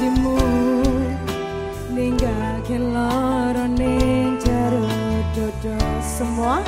janjimu ninggalke lara ning jero dodo. Semua?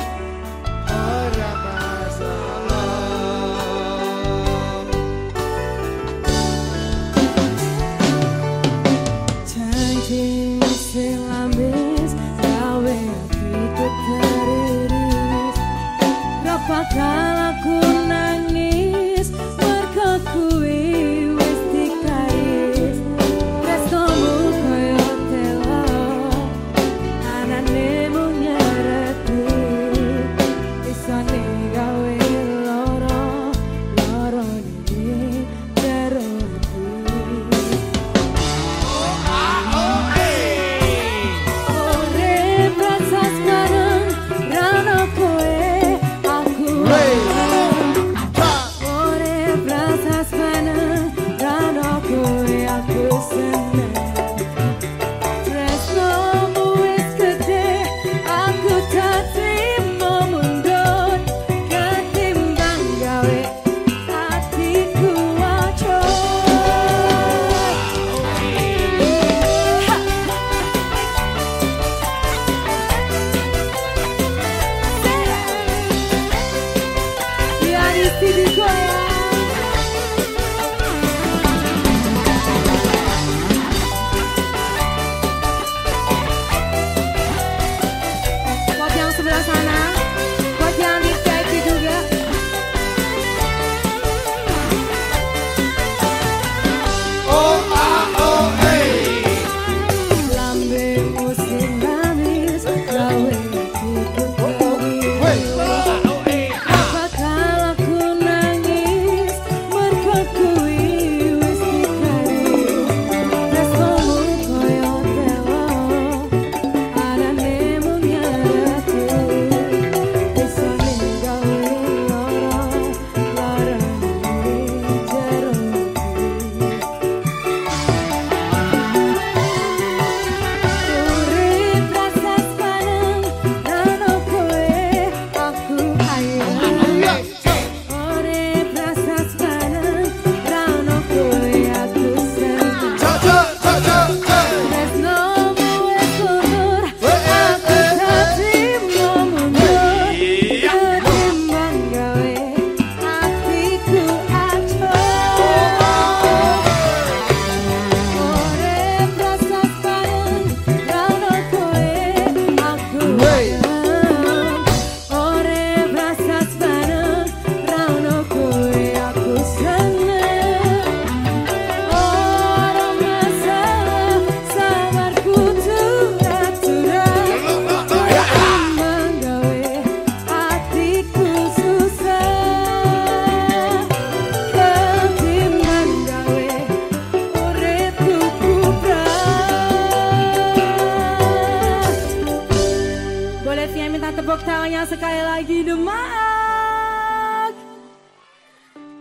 tepuk tangannya sekali lagi Demak.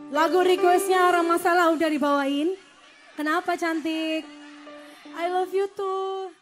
Lagu requestnya orang masalah udah dibawain. Kenapa cantik? I love you too.